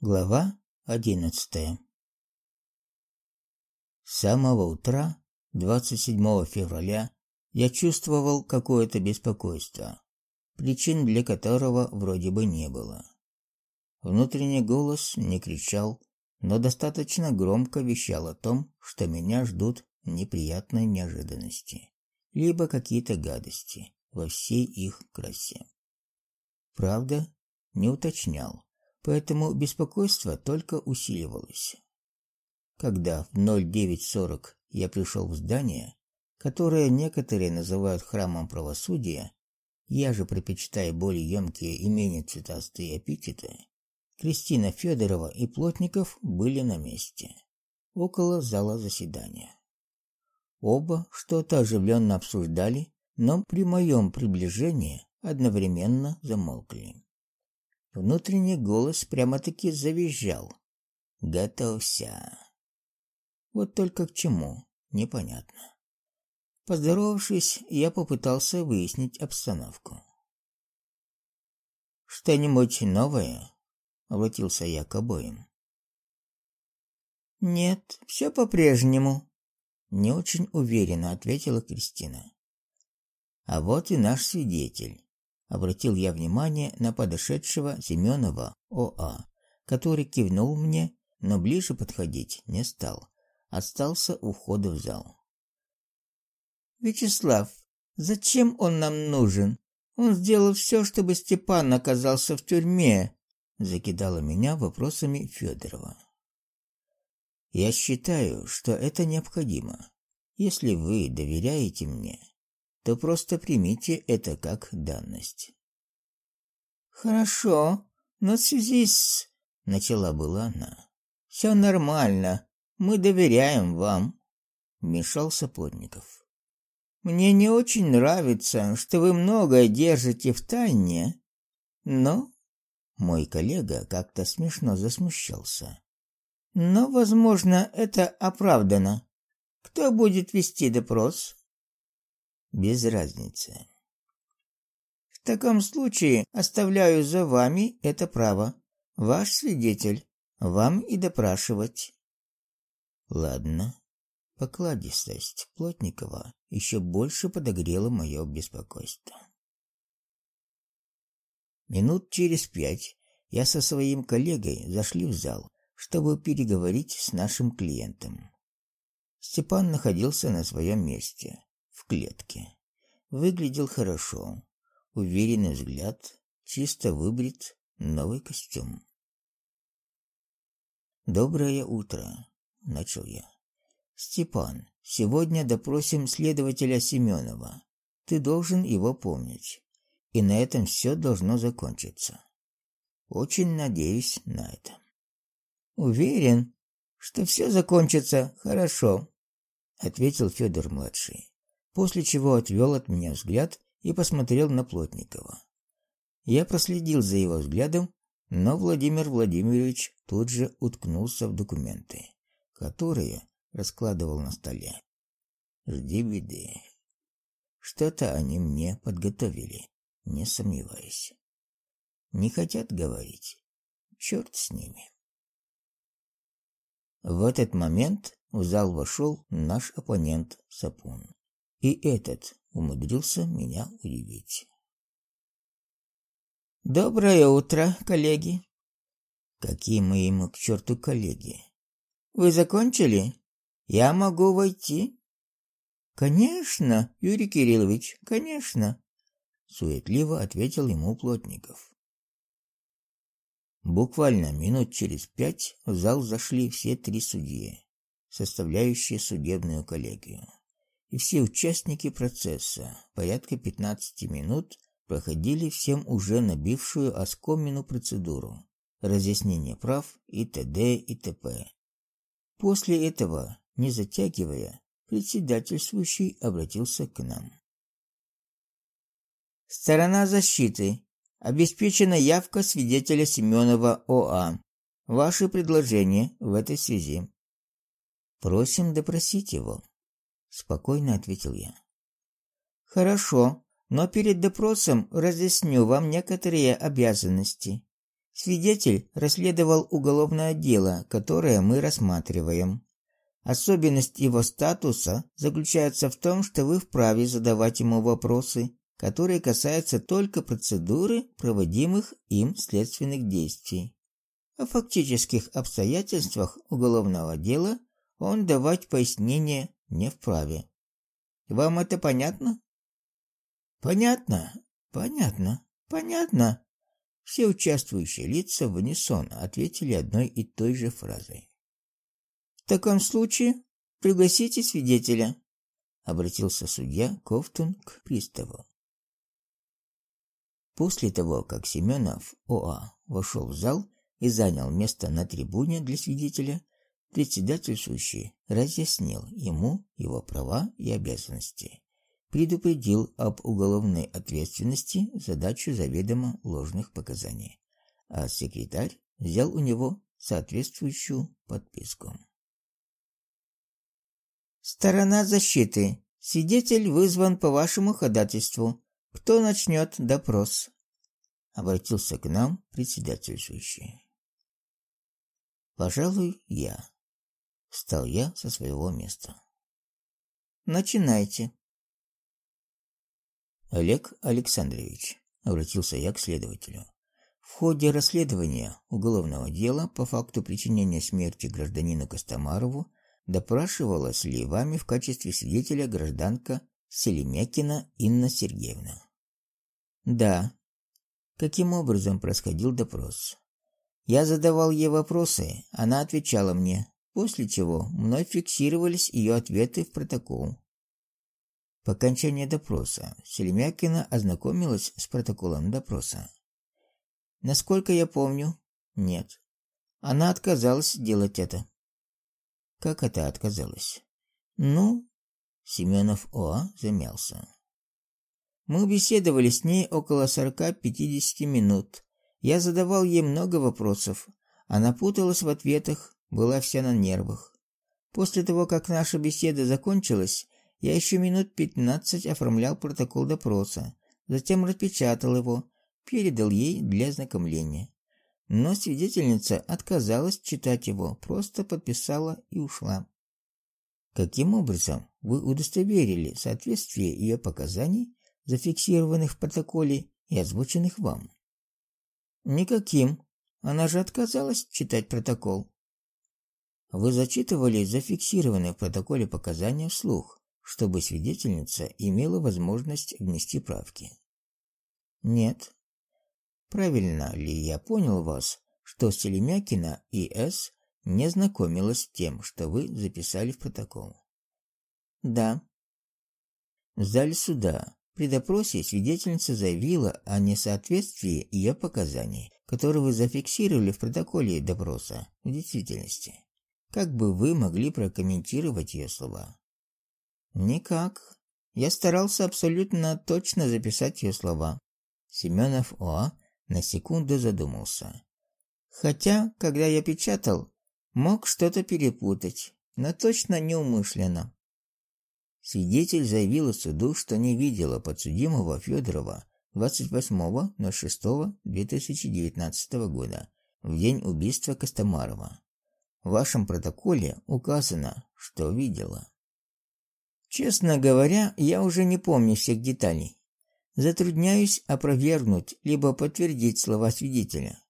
Глава одиннадцатая С самого утра, 27 февраля, я чувствовал какое-то беспокойство, причин для которого вроде бы не было. Внутренний голос не кричал, но достаточно громко вещал о том, что меня ждут неприятные неожиданности, либо какие-то гадости во всей их красе. Правда, не уточнял поэтому беспокойство только усиливалось. Когда в 09.40 я пришел в здание, которое некоторые называют храмом правосудия, я же предпочитаю более емкие и менее цветастые эпитеты, Кристина Федорова и Плотников были на месте, около зала заседания. Оба что-то оживленно обсуждали, но при моем приближении одновременно замолкли. Внутренний голос прямо-таки завизжал. «Готовься!» Вот только к чему, непонятно. Поздоровавшись, я попытался выяснить обстановку. «Что-нибудь новое?» — обратился я к обоим. «Нет, все по-прежнему», — не очень уверенно ответила Кристина. «А вот и наш свидетель обратил я внимание на подошедшего Семенова ОА, который кивнул мне, но ближе подходить не стал, остался у входа в зал. Вячеслав, зачем он нам нужен? Он сделал все, чтобы Степан оказался в тюрьме, закидала меня вопросами Федорова. Я считаю, что это необходимо. Если вы доверяете мне, то просто примите это как данность. Хорошо, но в связи с начала была она. Все нормально. Мы доверяем вам, вмешался Плотников. Мне не очень нравится, что вы многое держите в тайне, но мой коллега как-то смешно засмущался. Но, возможно, это оправдано. Кто будет вести допрос? Без разницы. В таком случае оставляю за вами это право. Ваш свидетель, вам и допрашивать. Ладно. Покладистость Плотникова еще больше подогрела мое беспокойство. Минут через пять я со своим коллегой зашли в зал, чтобы переговорить с нашим клиентом. Степан находился на своем месте клетке. Выглядел хорошо. Уверенный взгляд, чисто выбрит, новый костюм. Доброе утро, начал я. Степан, сегодня допросим следователя Семенова. Ты должен его помнить. И на этом все должно закончиться. Очень надеюсь на это. Уверен, что все закончится хорошо, ответил Федор младший после чего отвел от меня взгляд и посмотрел на Плотникова. Я проследил за его взглядом, но Владимир Владимирович тут же уткнулся в документы, которые раскладывал на столе. Жди беды. Что-то они мне подготовили, не сомневаюсь. Не хотят говорить. Черт с ними. В этот момент в зал вошел наш оппонент Сапун. И этот умудрился меня удивить. Доброе утро, коллеги. Какие мы ему к черту коллеги? Вы закончили? Я могу войти? Конечно, Юрий Кириллович, конечно, суетливо ответил ему Плотников. Буквально минут через пять в зал зашли все три судьи, составляющие судебную коллегию и все участники процесса порядка 15 минут проходили всем уже набившую оскомину процедуру разъяснения прав и т.д. и т.п. После этого, не затягивая, председательствующий обратился к нам. Сторона защиты. Обеспечена явка свидетеля Семенова ОА. Ваши предложения в этой связи. Просим допросить его спокойно ответил я. Хорошо, но перед допросом разъясню вам некоторые обязанности. Свидетель расследовал уголовное дело, которое мы рассматриваем. Особенность его статуса заключается в том, что вы вправе задавать ему вопросы, которые касаются только процедуры, проводимых им следственных действий. О фактических обстоятельствах уголовного дела он давать пояснения не вправе. Вам это понятно? Понятно, понятно, понятно. Все участвующие лица в унисон ответили одной и той же фразой. В таком случае пригласите свидетеля, обратился судья Ковтун к приставу. После того, как Семенов ОА вошел в зал и занял место на трибуне для свидетеля, председательствующий разъяснил ему его права и обязанности, предупредил об уголовной ответственности за дачу заведомо ложных показаний, а секретарь взял у него соответствующую подписку. Сторона защиты. Свидетель вызван по вашему ходатайству. Кто начнет допрос? Обратился к нам председательствующий. Пожалуй, я. Встал я со своего места. Начинайте. Олег Александрович, обратился я к следователю. В ходе расследования уголовного дела по факту причинения смерти гражданину Костомарову допрашивалась ли вами в качестве свидетеля гражданка Селемякина Инна Сергеевна? Да. Каким образом происходил допрос? Я задавал ей вопросы, она отвечала мне, после чего мной фиксировались ее ответы в протокол. По окончании допроса Селемякина ознакомилась с протоколом допроса. Насколько я помню, нет. Она отказалась делать это. Как это отказалась? Ну, Семенов О замялся. Мы беседовали с ней около 40-50 минут. Я задавал ей много вопросов. Она путалась в ответах, была вся на нервах. После того, как наша беседа закончилась, я еще минут пятнадцать оформлял протокол допроса, затем распечатал его, передал ей для ознакомления. Но свидетельница отказалась читать его, просто подписала и ушла. Каким образом вы удостоверили соответствие ее показаний, зафиксированных в протоколе и озвученных вам? Никаким. Она же отказалась читать протокол. Вы зачитывали зафиксированные в протоколе показания вслух, чтобы свидетельница имела возможность внести правки. Нет. Правильно ли я понял вас, что Селемякина и С не знакомилась с тем, что вы записали в протокол. Да. В зале суда при допросе свидетельница заявила о несоответствии ее показаний, которые вы зафиксировали в протоколе допроса в действительности. Как бы вы могли прокомментировать ее слова? Никак. Я старался абсолютно точно записать ее слова. Семенов О на секунду задумался. Хотя, когда я печатал, Мог что-то перепутать, но точно неумышленно. Свидетель заявила суду, что не видела подсудимого Федорова 28.06.2019 года, в день убийства Костомарова. В вашем протоколе указано, что видела. Честно говоря, я уже не помню всех деталей. Затрудняюсь опровергнуть либо подтвердить слова свидетеля.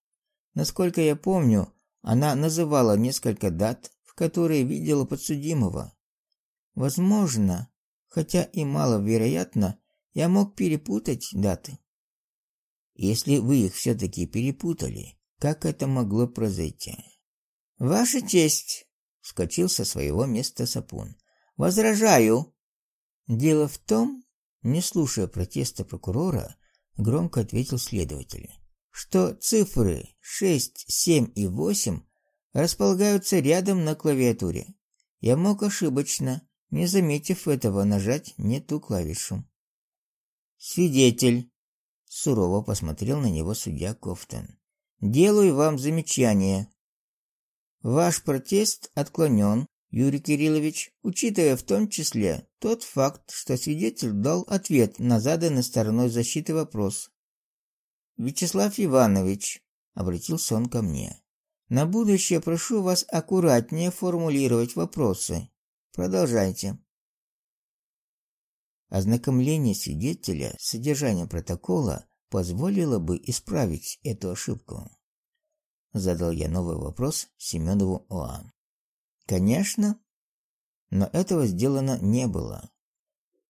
Насколько я помню, она называла несколько дат, в которые видела подсудимого. Возможно, хотя и маловероятно, я мог перепутать даты. Если вы их все таки перепутали, как это могло произойти? Ваша честь, вскочил со своего места Сапун. Возражаю. Дело в том, не слушая протеста прокурора, громко ответил следователь что цифры 6, 7 и 8 располагаются рядом на клавиатуре. Я мог ошибочно, не заметив этого, нажать не ту клавишу. Свидетель сурово посмотрел на него судья Кофтон. Делаю вам замечание. Ваш протест отклонен, Юрий Кириллович, учитывая в том числе тот факт, что свидетель дал ответ на заданный стороной защиты вопрос. Вячеслав Иванович, обратился он ко мне. На будущее прошу вас аккуратнее формулировать вопросы. Продолжайте. Ознакомление свидетеля с содержанием протокола позволило бы исправить эту ошибку. Задал я новый вопрос Семенову ОА. Конечно, но этого сделано не было.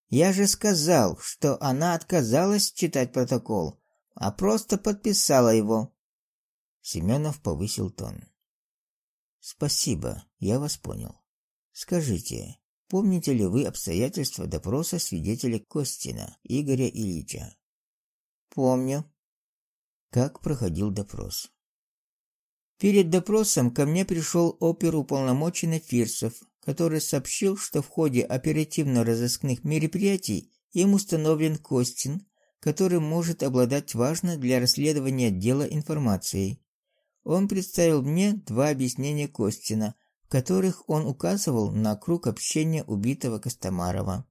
Я же сказал, что она отказалась читать протокол, а просто подписала его. Семенов повысил тон. Спасибо, я вас понял. Скажите, помните ли вы обстоятельства допроса свидетеля Костина Игоря Ильича? Помню. Как проходил допрос? Перед допросом ко мне пришел оперуполномоченный Фирсов, который сообщил, что в ходе оперативно-розыскных мероприятий им установлен Костин, который может обладать важной для расследования дела информацией. Он представил мне два объяснения Костина, в которых он указывал на круг общения убитого Костомарова.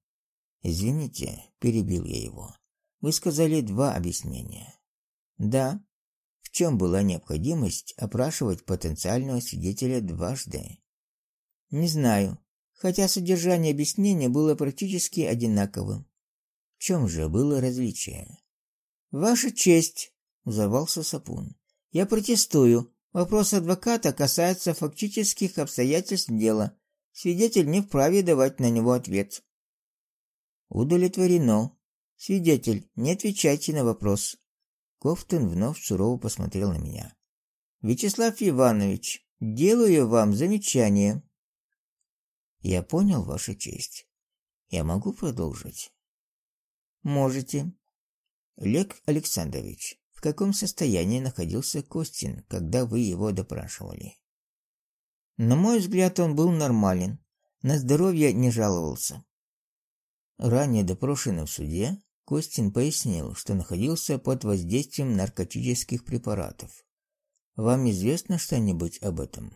«Извините», – перебил я его. «Вы сказали два объяснения». «Да, в чем была необходимость опрашивать потенциального свидетеля дважды? Не знаю, хотя содержание объяснения было практически одинаковым. В чем же было различие? Ваша честь, взорвался Сапун. Я протестую. Вопрос адвоката касается фактических обстоятельств дела. Свидетель не вправе давать на него ответ. Удовлетворено. Свидетель, не отвечайте на вопрос. Кофтон вновь сурово посмотрел на меня. Вячеслав Иванович, делаю вам замечание. Я понял, ваша честь. Я могу продолжить? Можете. Олег Александрович, в каком состоянии находился Костин, когда вы его допрашивали? На мой взгляд, он был нормален. На здоровье не жаловался. Ранее допрошенный в суде, Костин пояснил, что находился под воздействием наркотических препаратов. Вам известно что-нибудь об этом?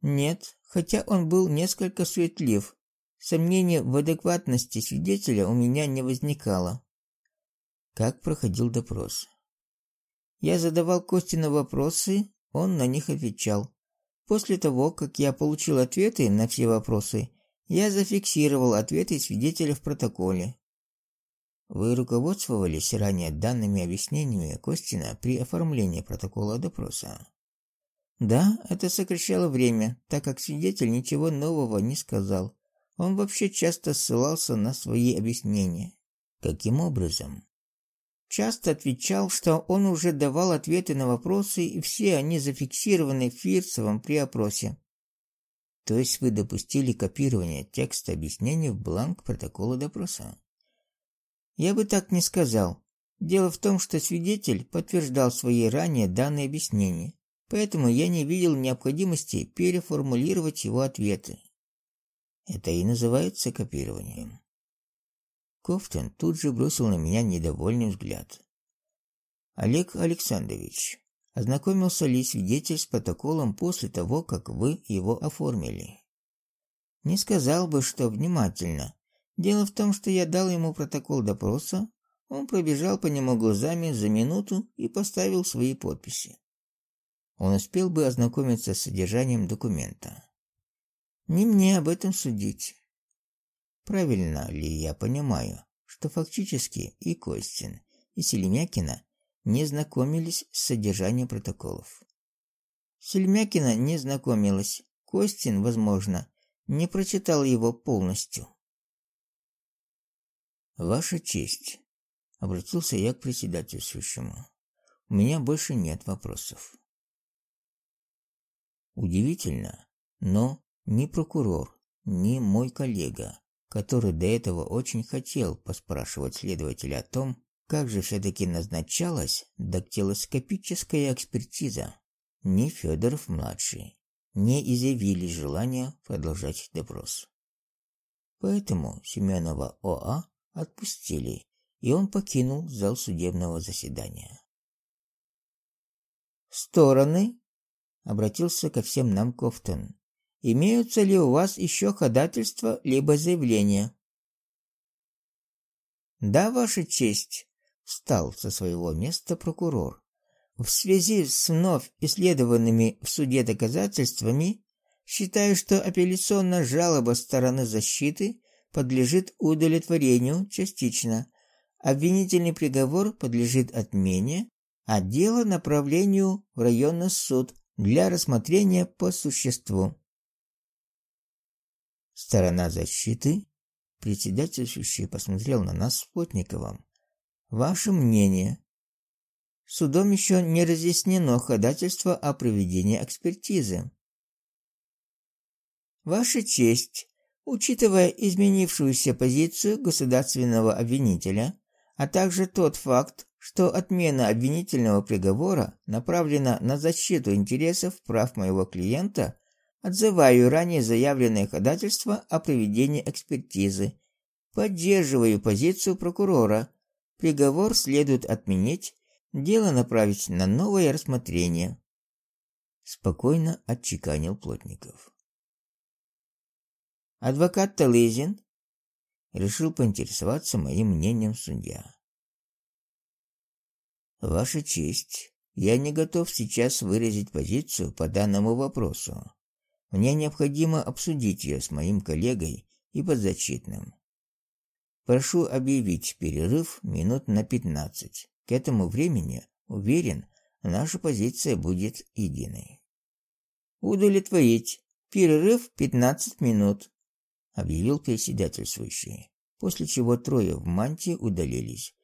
Нет, хотя он был несколько суетлив. Сомнений в адекватности свидетеля у меня не возникало. Как проходил допрос? Я задавал Костину вопросы, он на них отвечал. После того, как я получил ответы на все вопросы, я зафиксировал ответы свидетеля в протоколе. Вы руководствовались ранее данными объяснениями Костина при оформлении протокола допроса? Да, это сокращало время, так как свидетель ничего нового не сказал. Он вообще часто ссылался на свои объяснения. Каким образом? Часто отвечал, что он уже давал ответы на вопросы, и все они зафиксированы Фирцевым при опросе. То есть вы допустили копирование текста объяснений в бланк протокола допроса? Я бы так не сказал. Дело в том, что свидетель подтверждал свои ранее данные объяснения, поэтому я не видел необходимости переформулировать его ответы. Это и называется копированием. Кофтон тут же бросил на меня недовольный взгляд. Олег Александрович, ознакомился ли свидетель с протоколом после того, как вы его оформили? Не сказал бы, что внимательно, Дело в том, что я дал ему протокол допроса, он пробежал по нему глазами за минуту и поставил свои подписи. Он успел бы ознакомиться с содержанием документа. Не мне об этом судить. Правильно ли я понимаю, что фактически и Костин, и Селемякина не знакомились с содержанием протоколов? Селемякина не знакомилась, Костин, возможно, не прочитал его полностью. Ваша честь, обратился я к председательствующему. У меня больше нет вопросов. Удивительно, но ни прокурор, ни мой коллега, который до этого очень хотел поспрашивать следователя о том, как же все таки назначалась дактилоскопическая экспертиза, ни Федоров младший не изъявили желания продолжать допрос. Поэтому Семенова ОА отпустили, и он покинул зал судебного заседания. Стороны обратился ко всем нам Кофтон. Имеются ли у вас еще ходатайства либо заявления? Да, ваша честь, встал со своего места прокурор. в связи с вновь исследованными в суде доказательствами, считаю, что апелляционная жалоба стороны защиты подлежит удовлетворению частично, обвинительный приговор подлежит отмене, а дело направлению в районный суд для рассмотрения по существу. Сторона защиты, председательствующий посмотрел на нас с Плотниковым. Ваше мнение? Судом еще не разъяснено ходатайство о проведении экспертизы. Ваша честь, учитывая изменившуюся позицию государственного обвинителя, а также тот факт, что отмена обвинительного приговора направлена на защиту интересов прав моего клиента, отзываю ранее заявленное ходатайство о проведении экспертизы. Поддерживаю позицию прокурора. Приговор следует отменить, дело направить на новое рассмотрение. Спокойно отчеканил Плотников. Адвокат Талызин решил поинтересоваться моим мнением судья. Ваша честь, я не готов сейчас выразить позицию по данному вопросу. Мне необходимо обсудить ее с моим коллегой и подзащитным. Прошу объявить перерыв минут на 15. К этому времени, уверен, наша позиция будет единой. Удовлетворить. Перерыв 15 минут, объявил председательствующий, после чего трое в мантии удалились.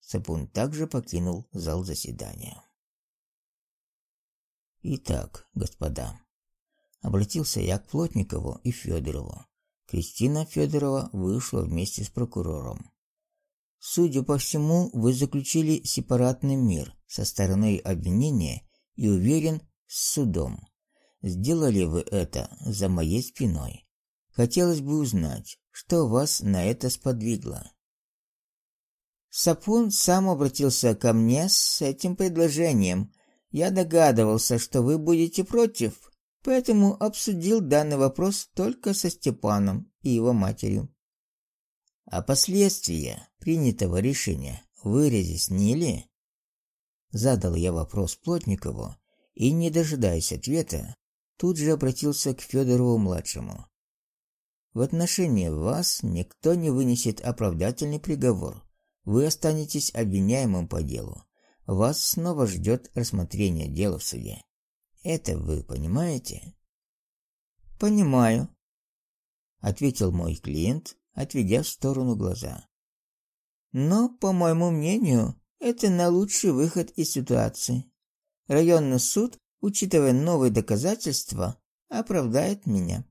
Сапун также покинул зал заседания. Итак, господа, обратился я к Плотникову и Федорову. Кристина Федорова вышла вместе с прокурором. Судя по всему, вы заключили сепаратный мир со стороной обвинения и уверен с судом. Сделали вы это за моей спиной. Хотелось бы узнать, что вас на это сподвигло. Сапун сам обратился ко мне с этим предложением. Я догадывался, что вы будете против, поэтому обсудил данный вопрос только со Степаном и его матерью. А последствия принятого решения вы разъяснили? Задал я вопрос Плотникову и, не дожидаясь ответа, тут же обратился к Федорову-младшему. В отношении вас никто не вынесет оправдательный приговор. Вы останетесь обвиняемым по делу. Вас снова ждет рассмотрение дела в суде. Это вы понимаете? Понимаю, ответил мой клиент, отведя в сторону глаза. Но, по моему мнению, это на лучший выход из ситуации. Районный суд, учитывая новые доказательства, оправдает меня.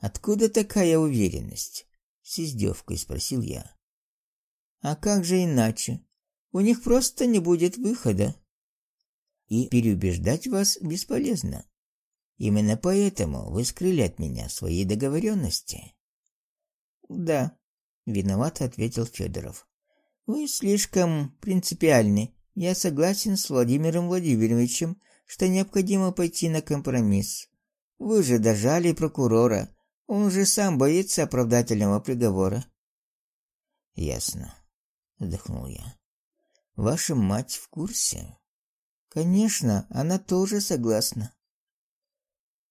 Откуда такая уверенность? с издевкой спросил я. А как же иначе? У них просто не будет выхода и переубеждать вас бесполезно. Именно поэтому вы скрыли от меня свои договоренности. Да, виноват ответил Федоров. Вы слишком принципиальны. Я согласен с Владимиром Владимировичем, что необходимо пойти на компромисс. Вы же дожали прокурора. Он уже сам боится оправдательного приговора. Ясно, вздохнул я. Ваша мать в курсе? Конечно, она тоже согласна.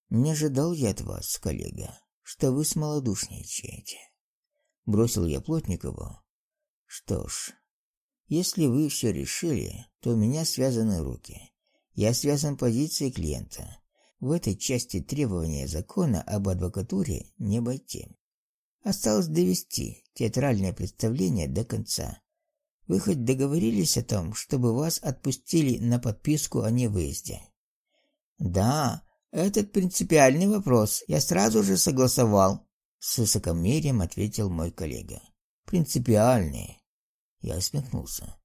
Не ожидал я от вас, коллега, что вы смолодушничаете. Бросил я Плотникову. Что ж, если вы все решили, то у меня связаны руки. Я связан позицией клиента. В этой части требования закона об адвокатуре не обойти. Осталось довести театральное представление до конца. Вы хоть договорились о том, чтобы вас отпустили на подписку о невыезде? Да, этот принципиальный вопрос я сразу же согласовал, с высокомерием ответил мой коллега. Принципиальный. Я усмехнулся.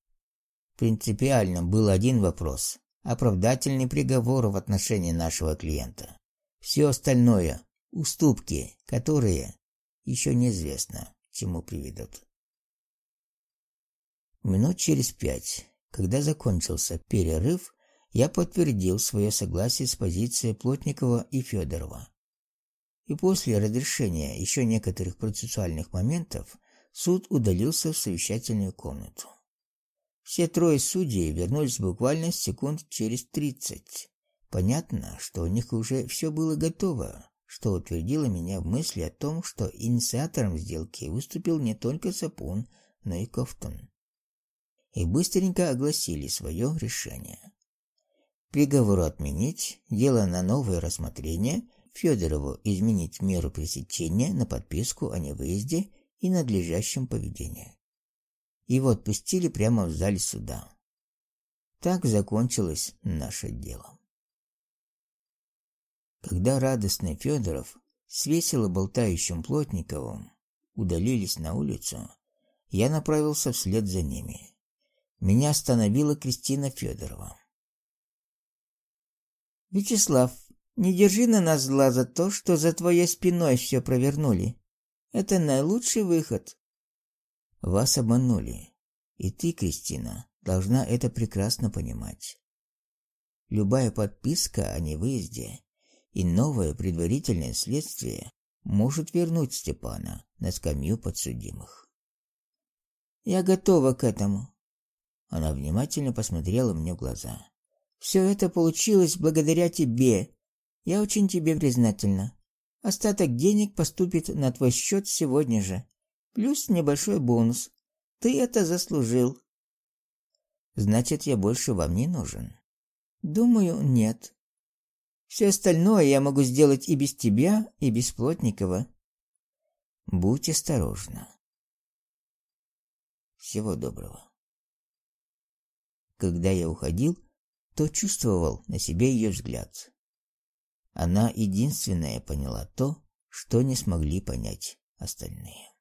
Принципиальным был один вопрос оправдательный приговор в отношении нашего клиента. Все остальное уступки, которые еще неизвестно, чему приведут. Минут через пять, когда закончился перерыв, я подтвердил свое согласие с позицией Плотникова и Федорова. И после разрешения еще некоторых процессуальных моментов суд удалился в совещательную комнату. Все трое судей вернулись буквально секунд через тридцать. Понятно, что у них уже все было готово, что утвердило меня в мысли о том, что инициатором сделки выступил не только Сапун, но и Кофтон. И быстренько огласили свое решение. Приговору отменить, дело на новое рассмотрение, Федорову изменить меру пресечения на подписку о невыезде и надлежащем поведении. Его отпустили прямо в зале суда. Так закончилось наше дело. Когда радостный Федоров с весело болтающим Плотниковым удалились на улицу, я направился вслед за ними. Меня остановила Кристина Федорова. Вячеслав, не держи на нас зла за то, что за твоей спиной все провернули. Это наилучший выход. Вас обманули. И ты, Кристина, должна это прекрасно понимать. Любая подписка о невыезде и новое предварительное следствие может вернуть Степана на скамью подсудимых. Я готова к этому. Она внимательно посмотрела мне в глаза. Все это получилось благодаря тебе. Я очень тебе признательна. Остаток денег поступит на твой счет сегодня же. Плюс небольшой бонус. Ты это заслужил. Значит, я больше вам не нужен. Думаю, нет. Все остальное я могу сделать и без тебя, и без Плотникова. Будь осторожна. Всего доброго. Когда я уходил, то чувствовал на себе ее взгляд. Она единственная поняла то, что не смогли понять остальные.